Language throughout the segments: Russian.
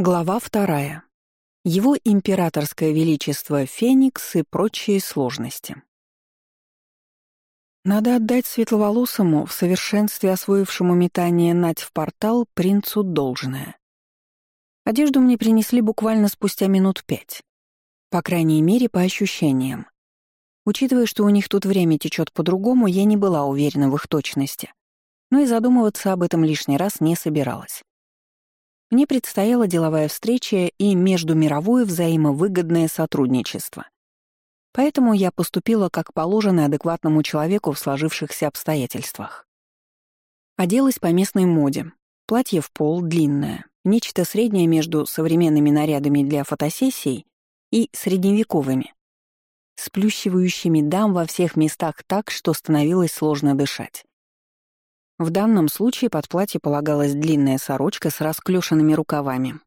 Глава вторая. Его императорское величество Феникс и прочие сложности. Надо отдать светловолосому, в совершенстве освоившему метание нать в портал, принцу должное. Одежду мне принесли буквально спустя минут пять. По крайней мере, по ощущениям. Учитывая, что у них тут время течет по-другому, я не была уверена в их точности. Но и задумываться об этом лишний раз не собиралась. Мне предстояла деловая встреча и междумировое взаимовыгодное сотрудничество. Поэтому я поступила как положено адекватному человеку в сложившихся обстоятельствах. Оделась по местной моде. Платье в пол, длинное, нечто среднее между современными нарядами для фотосессий и средневековыми, сплющивающими дам во всех местах так, что становилось сложно дышать. В данном случае под платье полагалась длинная сорочка с расклешенными рукавами.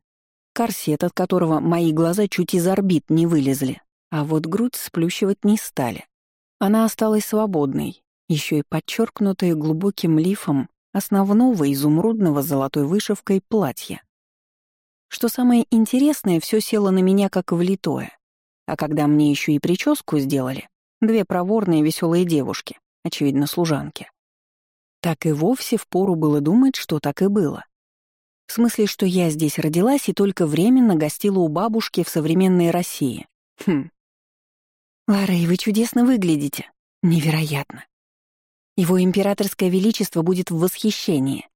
Корсет, от которого мои глаза чуть из орбит не вылезли, а вот грудь сплющивать не стали. Она осталась свободной, еще и подчеркнутая глубоким лифом основного изумрудного золотой вышивкой платья. Что самое интересное, все село на меня как влитое. А когда мне еще и прическу сделали, две проворные веселые девушки, очевидно, служанки, так и вовсе впору было думать, что так и было. В смысле, что я здесь родилась и только временно гостила у бабушки в современной России. Хм. И вы чудесно выглядите. Невероятно. Его императорское величество будет в восхищении.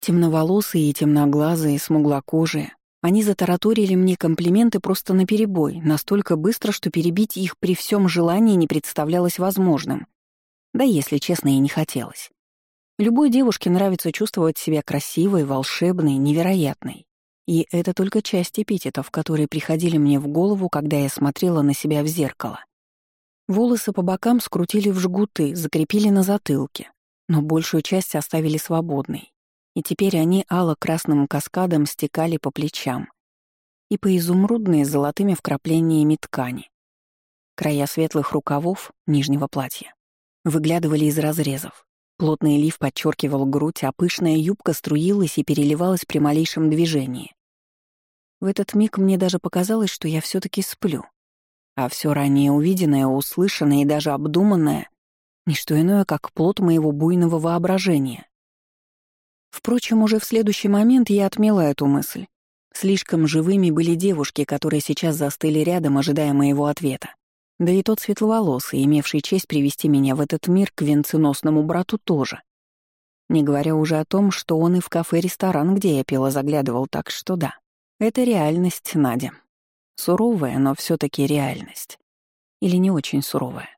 Темноволосые и темноглазые, смуглокожие. Они затараторили мне комплименты просто наперебой, настолько быстро, что перебить их при всем желании не представлялось возможным. Да, если честно, и не хотелось. Любой девушке нравится чувствовать себя красивой, волшебной, невероятной. И это только часть эпитетов, которые приходили мне в голову, когда я смотрела на себя в зеркало. Волосы по бокам скрутили в жгуты, закрепили на затылке, но большую часть оставили свободной. И теперь они ало-красным каскадом стекали по плечам и по изумрудной с золотыми вкраплениями ткани. Края светлых рукавов нижнего платья выглядывали из разрезов. Плотный лиф подчеркивал грудь, а пышная юбка струилась и переливалась при малейшем движении. В этот миг мне даже показалось, что я все таки сплю. А все ранее увиденное, услышанное и даже обдуманное — ничто иное, как плод моего буйного воображения. Впрочем, уже в следующий момент я отмела эту мысль. Слишком живыми были девушки, которые сейчас застыли рядом, ожидая моего ответа. Да и тот светловолосый, имевший честь привести меня в этот мир к венценосному брату тоже. Не говоря уже о том, что он и в кафе-ресторан, где я пела, заглядывал, так что да. Это реальность, Надя. Суровая, но все таки реальность. Или не очень суровая.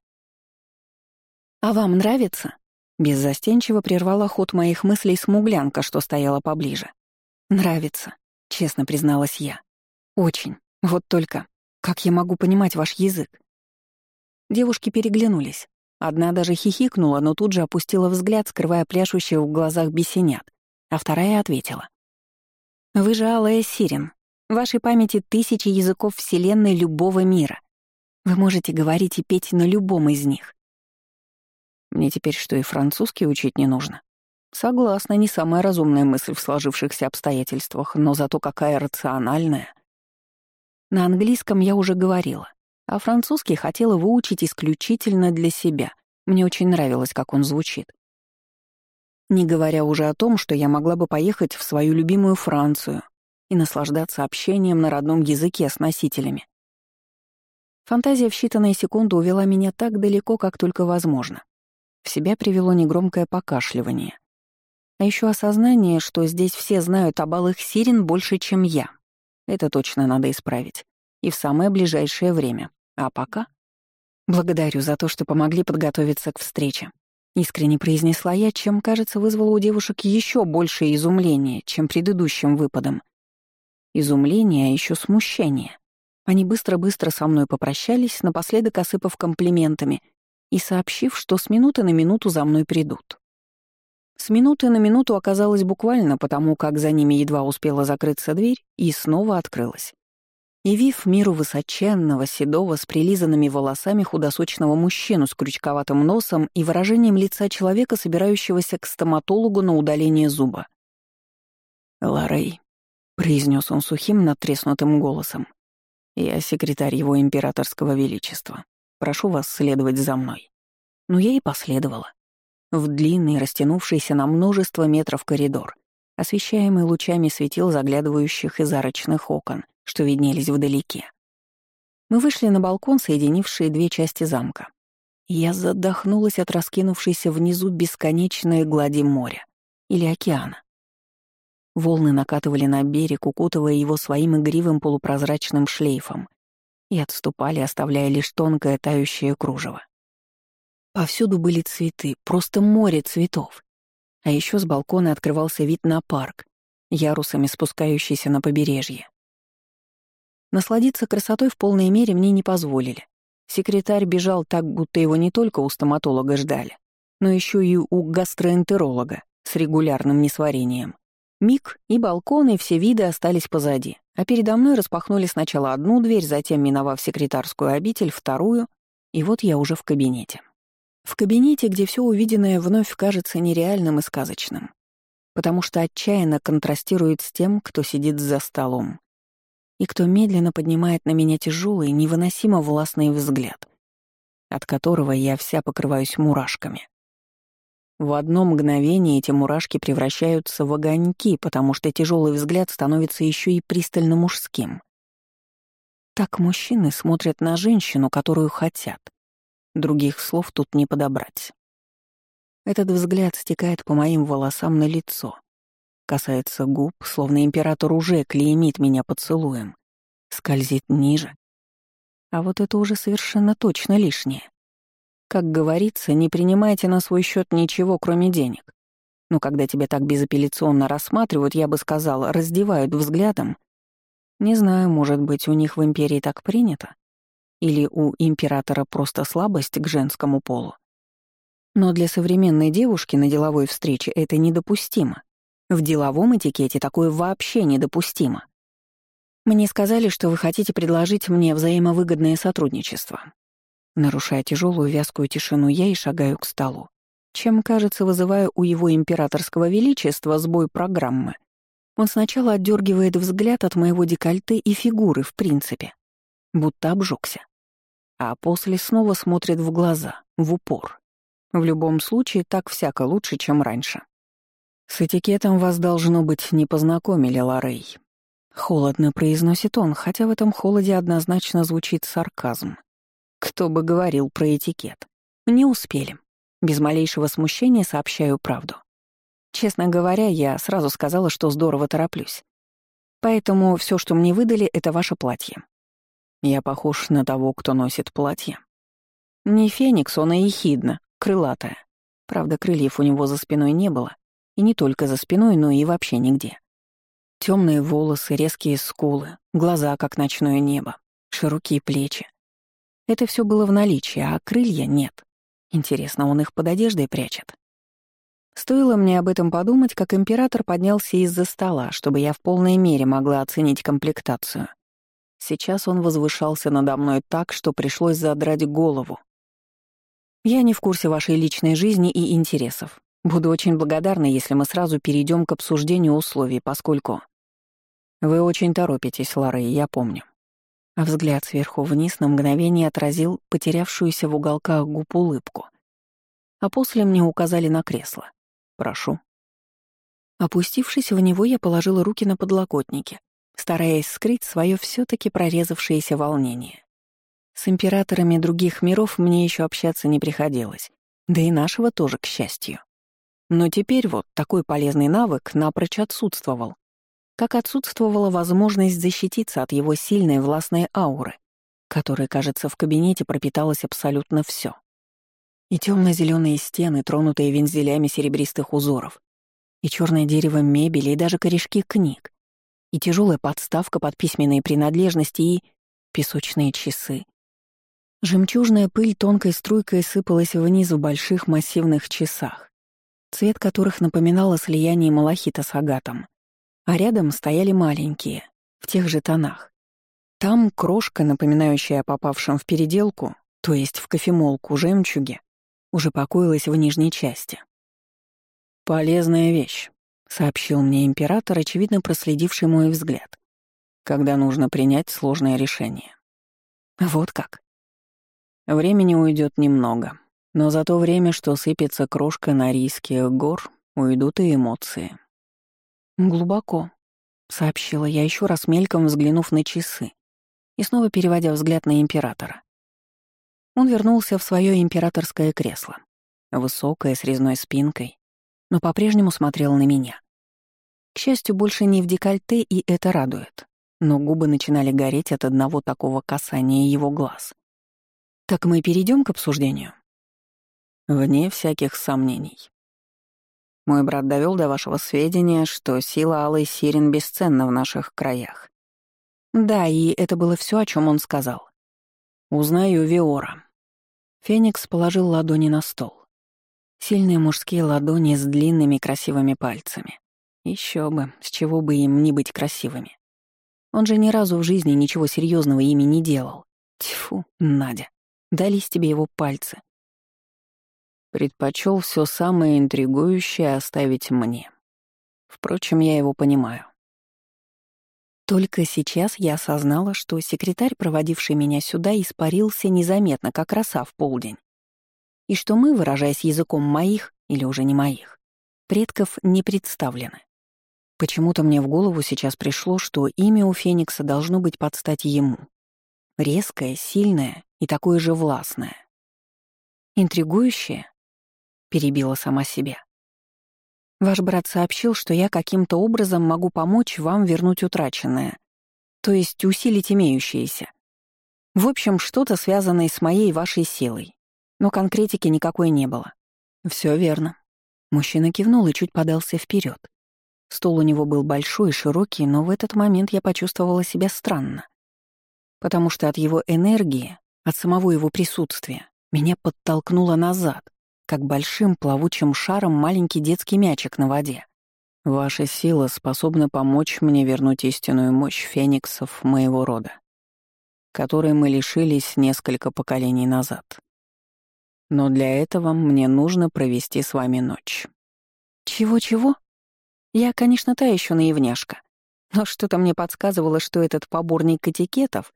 «А вам нравится?» Беззастенчиво прервала ход моих мыслей смуглянка, что стояла поближе. «Нравится», — честно призналась я. «Очень. Вот только, как я могу понимать ваш язык? Девушки переглянулись. Одна даже хихикнула, но тут же опустила взгляд, скрывая пляшущих в глазах бесенят, а вторая ответила. «Вы же Алая Сирен. В вашей памяти тысячи языков Вселенной любого мира. Вы можете говорить и петь на любом из них». Мне теперь что, и французский учить не нужно? Согласна, не самая разумная мысль в сложившихся обстоятельствах, но зато какая рациональная. На английском я уже говорила. А французский хотела выучить исключительно для себя. Мне очень нравилось, как он звучит. Не говоря уже о том, что я могла бы поехать в свою любимую Францию и наслаждаться общением на родном языке с носителями. Фантазия в считанные секунды увела меня так далеко, как только возможно. В себя привело негромкое покашливание. А еще осознание, что здесь все знают об алых сирен больше, чем я. Это точно надо исправить и в самое ближайшее время. А пока... Благодарю за то, что помогли подготовиться к встрече. Искренне произнесла я, чем, кажется, вызвало у девушек еще большее изумление, чем предыдущим выпадом. Изумление, а еще смущение. Они быстро-быстро со мной попрощались, напоследок осыпав комплиментами и сообщив, что с минуты на минуту за мной придут. С минуты на минуту оказалось буквально, потому как за ними едва успела закрыться дверь и снова открылась явив миру высоченного, седого, с прилизанными волосами худосочного мужчину с крючковатым носом и выражением лица человека, собирающегося к стоматологу на удаление зуба. «Ларей», — произнес он сухим, надтреснутым голосом. «Я секретарь его императорского величества. Прошу вас следовать за мной». Но я и последовала. В длинный, растянувшийся на множество метров коридор, освещаемый лучами светил заглядывающих из арочных окон, что виднелись вдалеке. Мы вышли на балкон, соединивший две части замка. Я задохнулась от раскинувшейся внизу бесконечной глади моря или океана. Волны накатывали на берег, укутывая его своим игривым полупрозрачным шлейфом, и отступали, оставляя лишь тонкое тающее кружево. Повсюду были цветы, просто море цветов. А еще с балкона открывался вид на парк, ярусами спускающийся на побережье. Насладиться красотой в полной мере мне не позволили. Секретарь бежал так, будто его не только у стоматолога ждали, но еще и у гастроэнтеролога с регулярным несварением. Миг и балкон, и все виды остались позади, а передо мной распахнули сначала одну дверь, затем, миновав секретарскую обитель, вторую, и вот я уже в кабинете. В кабинете, где все увиденное вновь кажется нереальным и сказочным, потому что отчаянно контрастирует с тем, кто сидит за столом, и кто медленно поднимает на меня тяжелый, невыносимо властный взгляд, от которого я вся покрываюсь мурашками. В одно мгновение эти мурашки превращаются в огоньки, потому что тяжелый взгляд становится еще и пристально мужским. Так мужчины смотрят на женщину, которую хотят. Других слов тут не подобрать. Этот взгляд стекает по моим волосам на лицо, Касается губ, словно император уже клеймит меня поцелуем. Скользит ниже. А вот это уже совершенно точно лишнее. Как говорится, не принимайте на свой счет ничего, кроме денег. Но когда тебя так безапелляционно рассматривают, я бы сказала, раздевают взглядом. Не знаю, может быть, у них в империи так принято? Или у императора просто слабость к женскому полу? Но для современной девушки на деловой встрече это недопустимо. В деловом этикете такое вообще недопустимо. Мне сказали, что вы хотите предложить мне взаимовыгодное сотрудничество. Нарушая тяжелую вязкую тишину, я и шагаю к столу, чем, кажется, вызываю у его императорского величества сбой программы. Он сначала отдергивает взгляд от моего декольте и фигуры, в принципе, будто обжегся. А после снова смотрит в глаза, в упор. В любом случае, так всяко лучше, чем раньше. «С этикетом вас, должно быть, не познакомили, Лорей». Холодно произносит он, хотя в этом холоде однозначно звучит сарказм. Кто бы говорил про этикет. Не успели. Без малейшего смущения сообщаю правду. Честно говоря, я сразу сказала, что здорово тороплюсь. Поэтому все, что мне выдали, это ваше платье. Я похож на того, кто носит платье. Не феникс, он и ехидна, крылатая. Правда, крыльев у него за спиной не было, и не только за спиной, но и вообще нигде. Темные волосы, резкие скулы, глаза, как ночное небо, широкие плечи. Это все было в наличии, а крылья нет. Интересно, он их под одеждой прячет? Стоило мне об этом подумать, как император поднялся из-за стола, чтобы я в полной мере могла оценить комплектацию. Сейчас он возвышался надо мной так, что пришлось задрать голову. Я не в курсе вашей личной жизни и интересов. Буду очень благодарна, если мы сразу перейдем к обсуждению условий, поскольку... Вы очень торопитесь, Лара, я помню. А взгляд сверху вниз на мгновение отразил потерявшуюся в уголках губ улыбку. А после мне указали на кресло. Прошу. Опустившись в него, я положила руки на подлокотники, стараясь скрыть свое все таки прорезавшееся волнение. С императорами других миров мне еще общаться не приходилось, да и нашего тоже, к счастью. Но теперь вот такой полезный навык напрочь отсутствовал. Как отсутствовала возможность защититься от его сильной властной ауры, которой, кажется, в кабинете пропиталось абсолютно все. И темно-зеленые стены, тронутые вензелями серебристых узоров, и черное дерево мебели, и даже корешки книг, и тяжелая подставка под письменные принадлежности, и песочные часы. Жемчужная пыль тонкой струйкой сыпалась вниз в больших массивных часах, цвет которых напоминал о слиянии малахита с агатом. А рядом стояли маленькие, в тех же тонах. Там крошка, напоминающая о попавшем в переделку, то есть в кофемолку жемчуге, уже покоилась в нижней части. «Полезная вещь», — сообщил мне император, очевидно проследивший мой взгляд, когда нужно принять сложное решение. Вот как. Времени уйдет немного, но за то время, что сыпется крошка на риске гор, уйдут и эмоции. Глубоко, сообщила я еще раз мельком взглянув на часы и снова переводя взгляд на императора. Он вернулся в свое императорское кресло, высокое, с резной спинкой, но по-прежнему смотрел на меня. К счастью, больше не в декольте, и это радует. Но губы начинали гореть от одного такого касания его глаз. «Так мы перейдем к обсуждению?» «Вне всяких сомнений. Мой брат довел до вашего сведения, что сила Алой Сирен бесценна в наших краях. Да, и это было все, о чем он сказал. Узнаю Виора. Феникс положил ладони на стол. Сильные мужские ладони с длинными красивыми пальцами. Еще бы, с чего бы им не быть красивыми. Он же ни разу в жизни ничего серьезного ими не делал. Тьфу, Надя, дались тебе его пальцы. Предпочел все самое интригующее оставить мне. Впрочем, я его понимаю. Только сейчас я осознала, что секретарь, проводивший меня сюда, испарился незаметно, как роса в полдень. И что мы, выражаясь языком моих, или уже не моих, предков не представлены. Почему-то мне в голову сейчас пришло, что имя у Феникса должно быть под стать ему. Резкое, сильное и такое же властное. Интригующее? Перебила сама себя. Ваш брат сообщил, что я каким-то образом могу помочь вам вернуть утраченное, то есть усилить имеющееся. В общем, что-то связанное с моей и вашей силой. Но конкретики никакой не было. Все верно. Мужчина кивнул и чуть подался вперед. Стол у него был большой и широкий, но в этот момент я почувствовала себя странно. Потому что от его энергии, от самого его присутствия, меня подтолкнуло назад, как большим плавучим шаром маленький детский мячик на воде. Ваша сила способна помочь мне вернуть истинную мощь фениксов моего рода, которой мы лишились несколько поколений назад. Но для этого мне нужно провести с вами ночь. Чего-чего? Я, конечно, та еще наивняшка. Но что-то мне подсказывало, что этот поборник этикетов,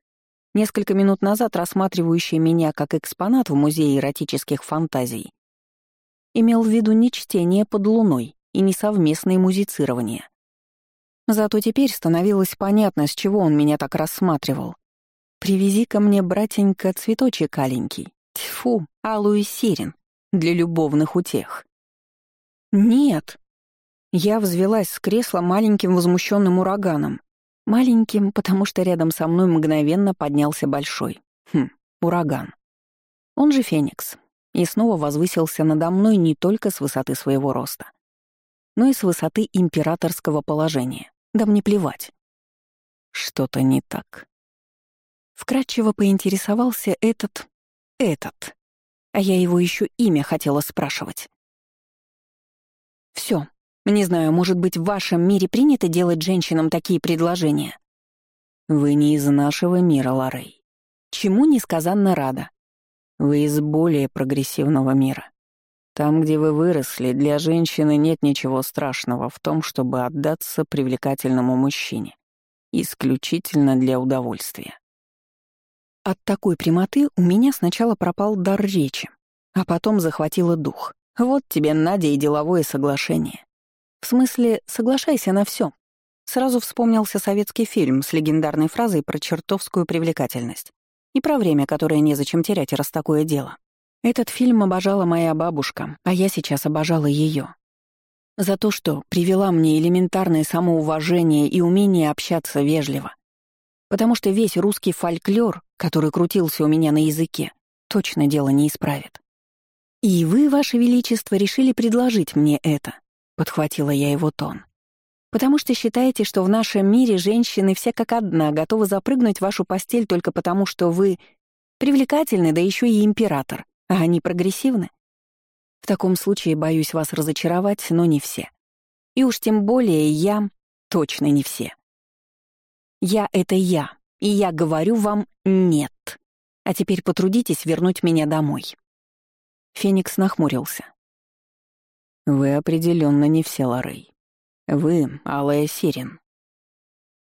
несколько минут назад рассматривающий меня как экспонат в Музее эротических фантазий, имел в виду не чтение под луной и не совместное музицирование. Зато теперь становилось понятно, с чего он меня так рассматривал. «Привези ко мне, братенька, цветочек аленький. Тьфу, алую сирен. Для любовных утех». «Нет», я взвелась с кресла маленьким возмущенным ураганом. Маленьким, потому что рядом со мной мгновенно поднялся большой. Хм, ураган. Он же Феникс. И снова возвысился надо мной не только с высоты своего роста, но и с высоты императорского положения. Да мне плевать. Что-то не так. Вкратчиво поинтересовался этот... этот. А я его еще имя хотела спрашивать. Все, не знаю, может быть, в вашем мире принято делать женщинам такие предложения? Вы не из нашего мира, Лорей. Чему несказанно рада. Вы из более прогрессивного мира. Там, где вы выросли, для женщины нет ничего страшного в том, чтобы отдаться привлекательному мужчине. Исключительно для удовольствия. От такой прямоты у меня сначала пропал дар речи, а потом захватило дух. Вот тебе, Надя, и деловое соглашение. В смысле, соглашайся на все. Сразу вспомнился советский фильм с легендарной фразой про чертовскую привлекательность. И про время, которое незачем терять, раз такое дело. Этот фильм обожала моя бабушка, а я сейчас обожала ее. За то, что привела мне элементарное самоуважение и умение общаться вежливо. Потому что весь русский фольклор, который крутился у меня на языке, точно дело не исправит. И вы, Ваше Величество, решили предложить мне это — подхватила я его тон. «Потому что считаете, что в нашем мире женщины все как одна готовы запрыгнуть в вашу постель только потому, что вы привлекательны, да еще и император, а они прогрессивны? В таком случае боюсь вас разочаровать, но не все. И уж тем более я точно не все. Я — это я, и я говорю вам «нет». А теперь потрудитесь вернуть меня домой». Феникс нахмурился. Вы определенно не все, Лорей. Вы — Алая Сирин.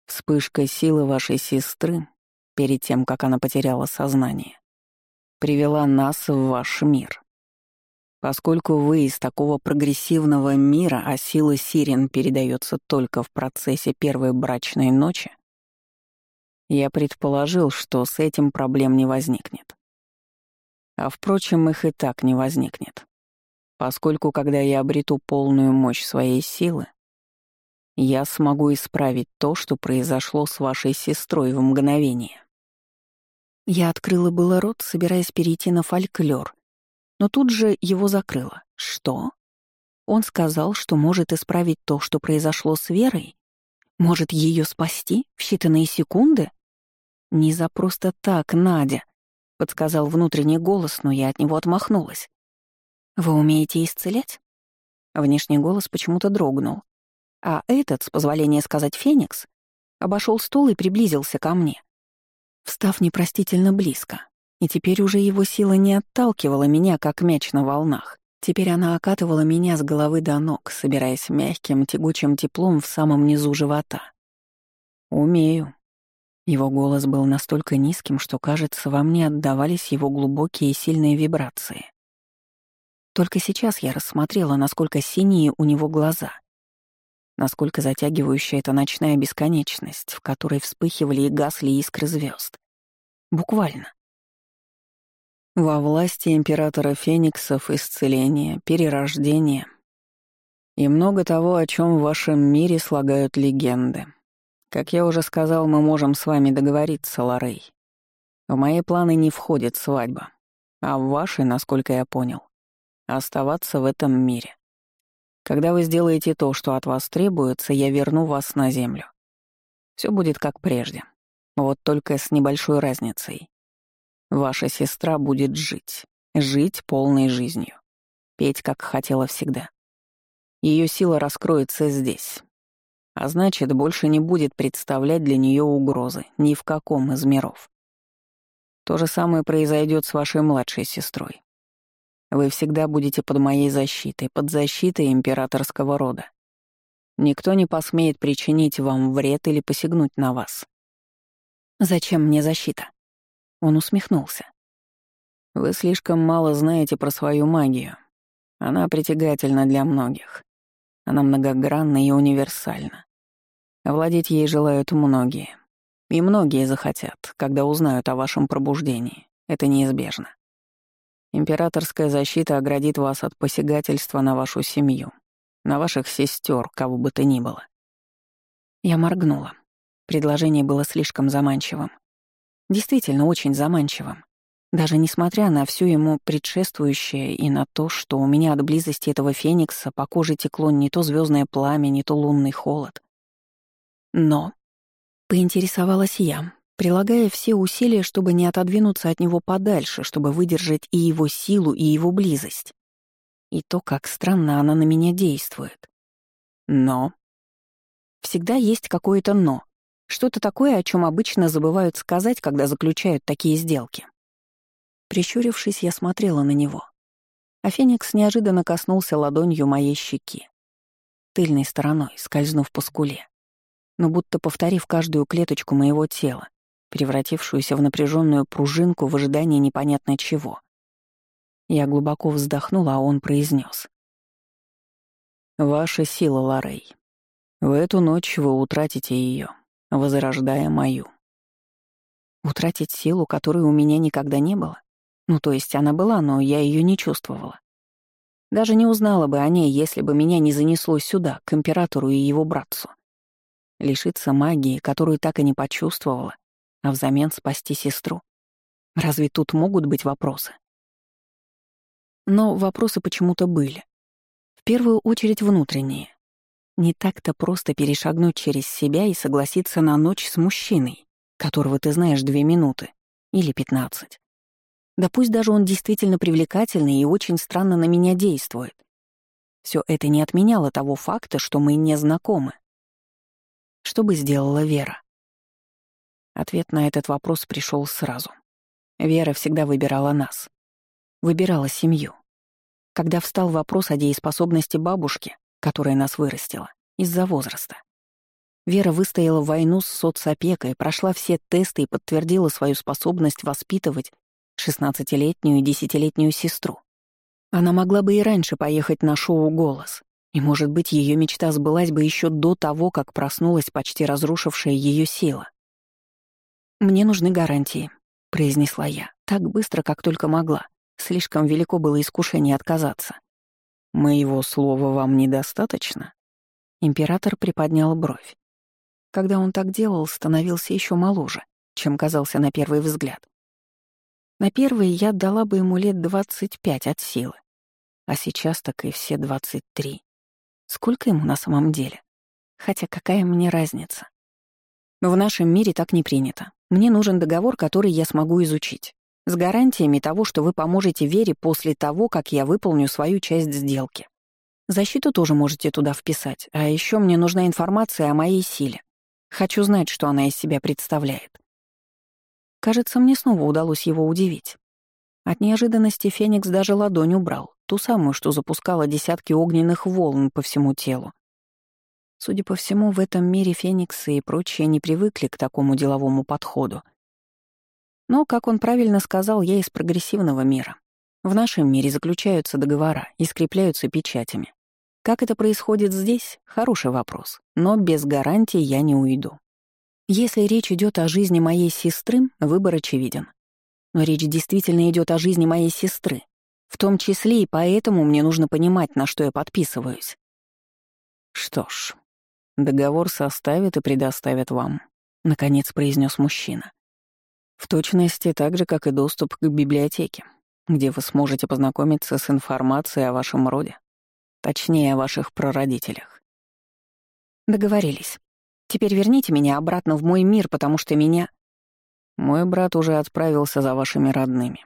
Вспышка силы вашей сестры, перед тем, как она потеряла сознание, привела нас в ваш мир. Поскольку вы из такого прогрессивного мира, а сила Сирен передается только в процессе первой брачной ночи, я предположил, что с этим проблем не возникнет. А впрочем, их и так не возникнет. Поскольку, когда я обрету полную мощь своей силы, я смогу исправить то, что произошло с вашей сестрой в мгновение. Я открыла было рот, собираясь перейти на фольклор, но тут же его закрыла. Что? Он сказал, что может исправить то, что произошло с Верой? Может ее спасти в считанные секунды? Не за просто так, Надя, подсказал внутренний голос, но я от него отмахнулась. Вы умеете исцелять? Внешний голос почему-то дрогнул. А этот, с позволения сказать Феникс, обошел стол и приблизился ко мне. Встав непростительно близко, и теперь уже его сила не отталкивала меня, как мяч на волнах. Теперь она окатывала меня с головы до ног, собираясь мягким, тягучим теплом в самом низу живота. «Умею». Его голос был настолько низким, что, кажется, во мне отдавались его глубокие и сильные вибрации. Только сейчас я рассмотрела, насколько синие у него глаза, насколько затягивающая эта ночная бесконечность, в которой вспыхивали и гасли искры звезд. Буквально. Во власти императора Фениксов исцеление, перерождение и много того, о чем в вашем мире слагают легенды. Как я уже сказал, мы можем с вами договориться, Лорей. В мои планы не входит свадьба, а в ваши, насколько я понял, оставаться в этом мире. Когда вы сделаете то, что от вас требуется, я верну вас на землю. Все будет как прежде. Вот только с небольшой разницей. Ваша сестра будет жить. Жить полной жизнью. Петь, как хотела всегда. Ее сила раскроется здесь. А значит, больше не будет представлять для нее угрозы ни в каком из миров. То же самое произойдет с вашей младшей сестрой. Вы всегда будете под моей защитой, под защитой императорского рода. Никто не посмеет причинить вам вред или посягнуть на вас. Зачем мне защита? Он усмехнулся. «Вы слишком мало знаете про свою магию. Она притягательна для многих. Она многогранна и универсальна. Овладеть ей желают многие. И многие захотят, когда узнают о вашем пробуждении. Это неизбежно. Императорская защита оградит вас от посягательства на вашу семью, на ваших сестер, кого бы то ни было. Я моргнула. Предложение было слишком заманчивым. Действительно очень заманчивым. Даже несмотря на всю ему предшествующее и на то, что у меня от близости этого феникса по коже текло не то звездное пламя, не то лунный холод. Но поинтересовалась я, прилагая все усилия, чтобы не отодвинуться от него подальше, чтобы выдержать и его силу, и его близость. И то, как странно она на меня действует. Но. Всегда есть какое-то «но», что-то такое, о чем обычно забывают сказать, когда заключают такие сделки. Прищурившись, я смотрела на него. А Феникс неожиданно коснулся ладонью моей щеки. Тыльной стороной, скользнув по скуле. Но будто повторив каждую клеточку моего тела, превратившуюся в напряженную пружинку в ожидании непонятно чего. Я глубоко вздохнула, а он произнес: «Ваша сила, Ларей. В эту ночь вы утратите ее возрождая мою. Утратить силу, которой у меня никогда не было? Ну, то есть она была, но я ее не чувствовала. Даже не узнала бы о ней, если бы меня не занесло сюда, к императору и его братцу. Лишиться магии, которую так и не почувствовала, а взамен спасти сестру. Разве тут могут быть вопросы? Но вопросы почему-то были. В первую очередь внутренние. Не так-то просто перешагнуть через себя и согласиться на ночь с мужчиной, которого ты знаешь две минуты или пятнадцать. Да пусть даже он действительно привлекательный и очень странно на меня действует. Все это не отменяло того факта, что мы не знакомы. Что бы сделала Вера? Ответ на этот вопрос пришел сразу. Вера всегда выбирала нас. Выбирала семью. Когда встал вопрос о дееспособности бабушки, которая нас вырастила, Из-за возраста. Вера выстояла войну с соцопекой, прошла все тесты и подтвердила свою способность воспитывать 16-летнюю и 10-летнюю сестру. Она могла бы и раньше поехать на шоу «Голос», и, может быть, ее мечта сбылась бы еще до того, как проснулась почти разрушившая ее сила. «Мне нужны гарантии», — произнесла я, так быстро, как только могла. Слишком велико было искушение отказаться. «Моего слова вам недостаточно?» Император приподнял бровь. Когда он так делал, становился еще моложе, чем казался на первый взгляд. На первый я дала бы ему лет двадцать пять от силы, а сейчас так и все двадцать три. Сколько ему на самом деле? Хотя какая мне разница? В нашем мире так не принято. Мне нужен договор, который я смогу изучить. С гарантиями того, что вы поможете Вере после того, как я выполню свою часть сделки. Защиту тоже можете туда вписать, а еще мне нужна информация о моей силе. Хочу знать, что она из себя представляет. Кажется, мне снова удалось его удивить. От неожиданности Феникс даже ладонь убрал, ту самую, что запускала десятки огненных волн по всему телу. Судя по всему, в этом мире Фениксы и прочие не привыкли к такому деловому подходу. Но, как он правильно сказал, я из прогрессивного мира. В нашем мире заключаются договора и скрепляются печатями. Как это происходит здесь — хороший вопрос, но без гарантии я не уйду. Если речь идет о жизни моей сестры, выбор очевиден. Но речь действительно идет о жизни моей сестры. В том числе и поэтому мне нужно понимать, на что я подписываюсь. Что ж, договор составят и предоставят вам, наконец произнес мужчина. В точности так же, как и доступ к библиотеке, где вы сможете познакомиться с информацией о вашем роде, точнее, о ваших прародителях. Договорились. Теперь верните меня обратно в мой мир, потому что меня... Мой брат уже отправился за вашими родными.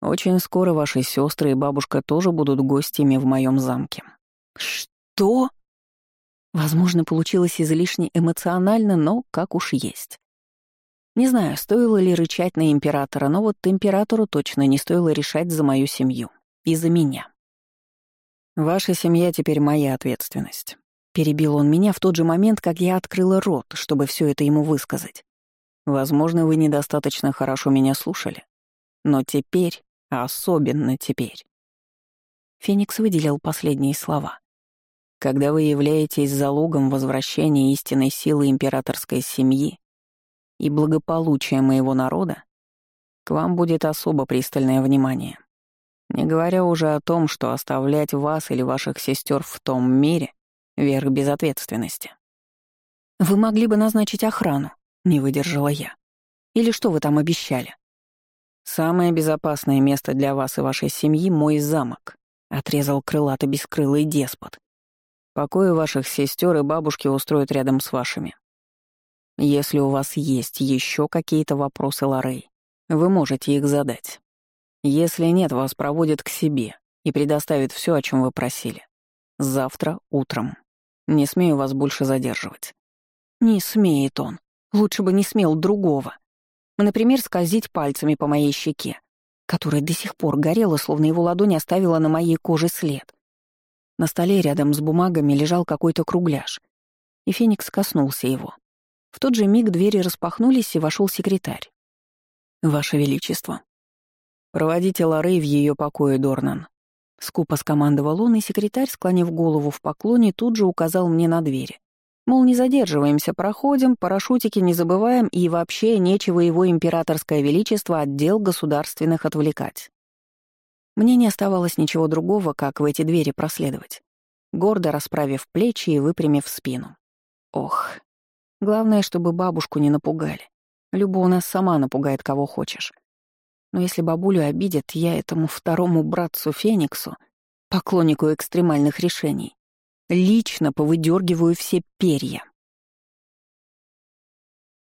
Очень скоро ваши сестры и бабушка тоже будут гостями в моем замке. Что? Возможно, получилось излишне эмоционально, но как уж есть. Не знаю, стоило ли рычать на императора, но вот императору точно не стоило решать за мою семью. И за меня. Ваша семья теперь моя ответственность. Перебил он меня в тот же момент, как я открыла рот, чтобы все это ему высказать. Возможно, вы недостаточно хорошо меня слушали. Но теперь, особенно теперь. Феникс выделил последние слова. Когда вы являетесь залогом возвращения истинной силы императорской семьи и благополучия моего народа, к вам будет особо пристальное внимание. Не говоря уже о том, что оставлять вас или ваших сестер в том мире — верх безответственности. Вы могли бы назначить охрану, не выдержала я. Или что вы там обещали? Самое безопасное место для вас и вашей семьи — мой замок, отрезал крылато бескрылый деспот. Покои ваших сестер и бабушки устроят рядом с вашими. Если у вас есть еще какие-то вопросы, Лорей, вы можете их задать. Если нет, вас проводят к себе и предоставят все, о чем вы просили. Завтра утром. Не смею вас больше задерживать. Не смеет он. Лучше бы не смел другого. Например, скользить пальцами по моей щеке, которая до сих пор горела, словно его ладонь оставила на моей коже след. На столе рядом с бумагами лежал какой-то кругляш, и Феникс коснулся его. В тот же миг двери распахнулись, и вошел секретарь. «Ваше Величество». «Проводите Лорей в ее покое, Дорнан». Скупо скомандовал он, и секретарь, склонив голову в поклоне, тут же указал мне на двери. Мол, не задерживаемся, проходим, парашютики не забываем и вообще нечего его императорское величество отдел государственных отвлекать. Мне не оставалось ничего другого, как в эти двери проследовать, гордо расправив плечи и выпрямив спину. Ох, главное, чтобы бабушку не напугали. Люба у нас сама напугает кого хочешь. Но если бабулю обидят, я этому второму братцу Фениксу, поклоннику экстремальных решений, Лично повыдергиваю все перья.